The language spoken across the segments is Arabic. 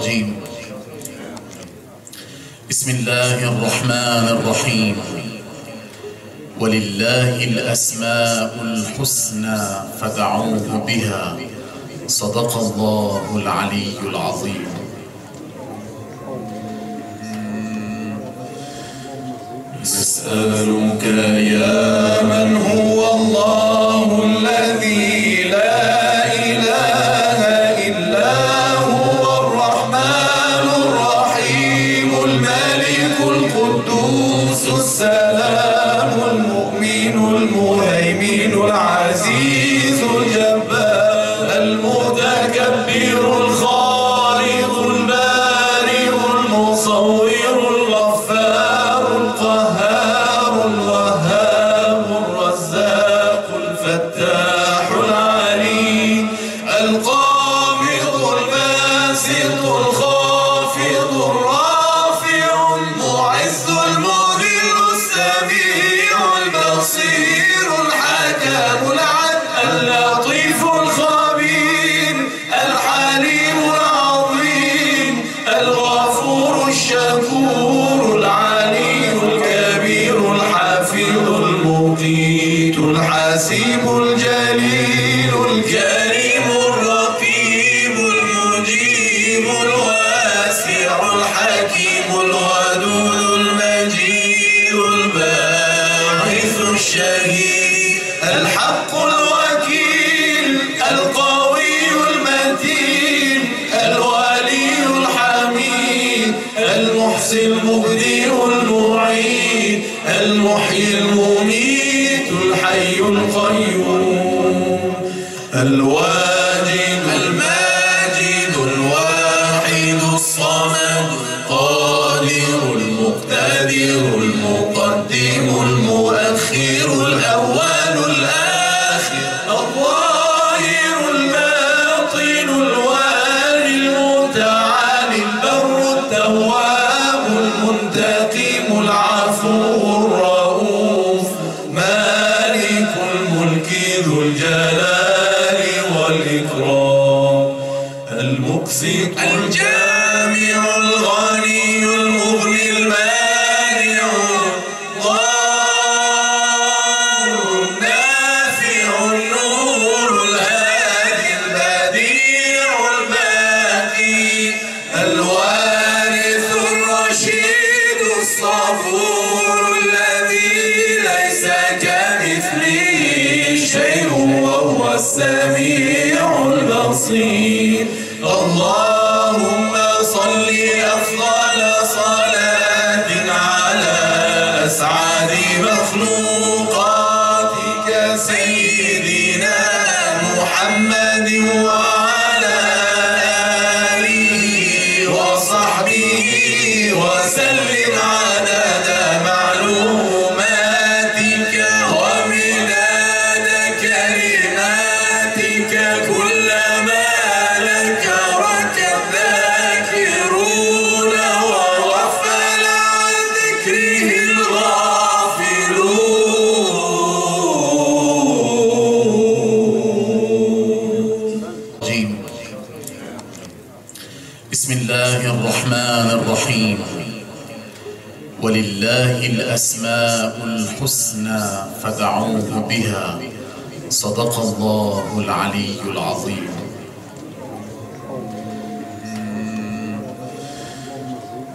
الرجيم بسم الله الرحمن الرحيم ولله الأسماء الحسنى فدعوه بها۔ صدق الله العلي العظيم نسألك يا الحسيب الجليل الكريم الرقيب المجيب الواسع الحكيم الودود المجيد الباعث الشهيد الحق الوكيل القوي المتين الولي الحميد المحسن المبين المقدم المؤخر الأول الآخر الظاهر الباطن الوالي المتعالي البر التواب المنتقم العفو الرؤوف مالك الملك ذو الجلال والإكرام المقسط الجلال الصبور الذي ليس كمثله شيء وهو السميع البصير. اللهم صل أفضل صلاة لله الأسماء الحسنى فدعوه بها. صدق الله العلي العظيم.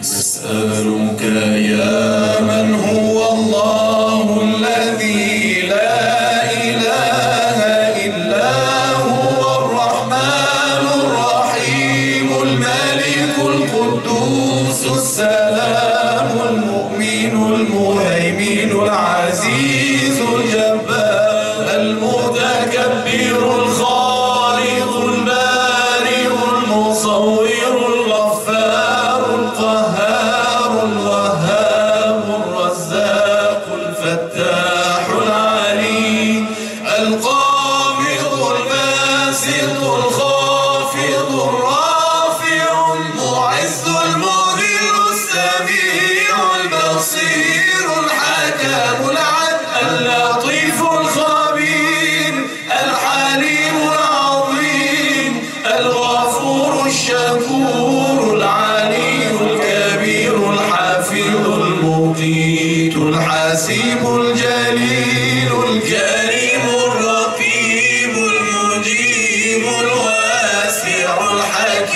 نسألك يا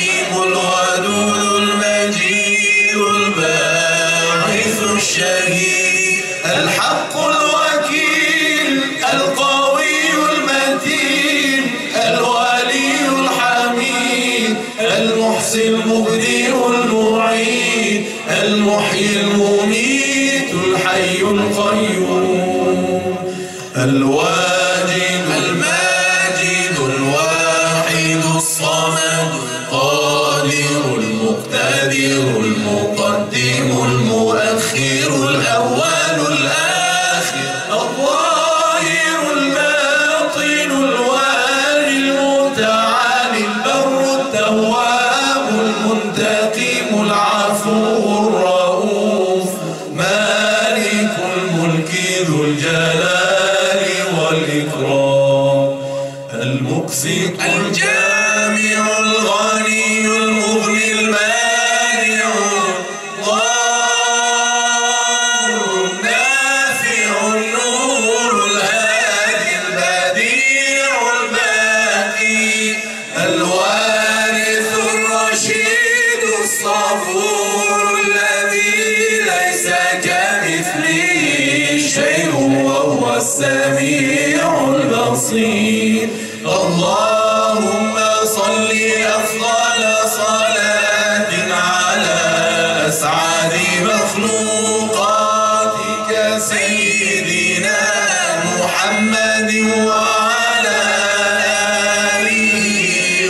الرحيم الودود المجيد الباعث الشهيد. الحق الوكيل القوي المتين الولي الحميد المحسن المبدئ المعيد المحيي المميت الحي القيوم الوالد شيء وهو السميع البصير. اللهم صل أفضل صلاة على أسعد مخلوقاتك سيدنا محمد وعلى آله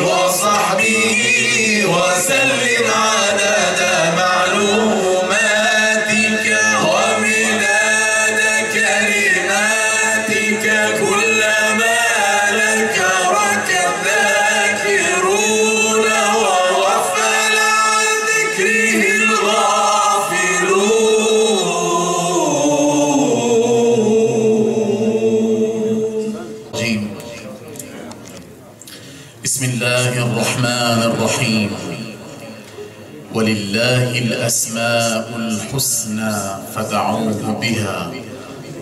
وصحبه وسلم عليه الأسماء الحسنى فدعوه بها.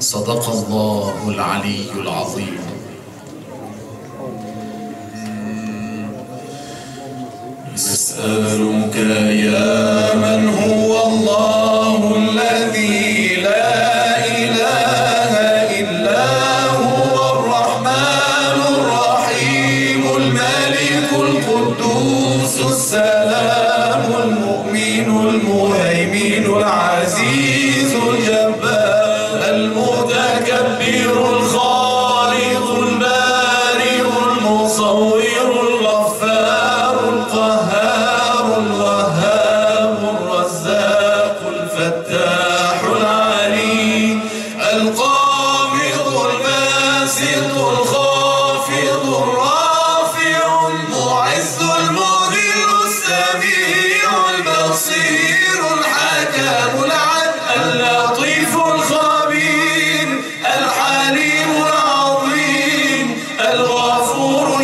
صدق الله العلي العظيم. نسألك يا من هو الله الذي لا إله إلا هو الرحمن الرحيم الملك القدوس السلام.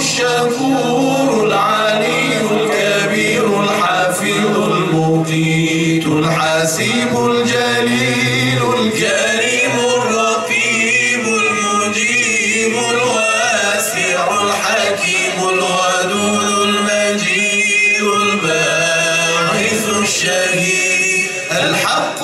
الشكور العلي الكبير الحافظ المقيت الحسيب الجليل الكريم الرقيب المجيب الواسع الحكيم الودود المجيد الباعث الشهيد الحق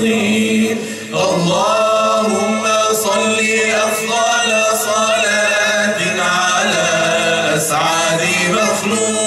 المصير اللهم صل أفضل صلاة على أسعد مخلوق.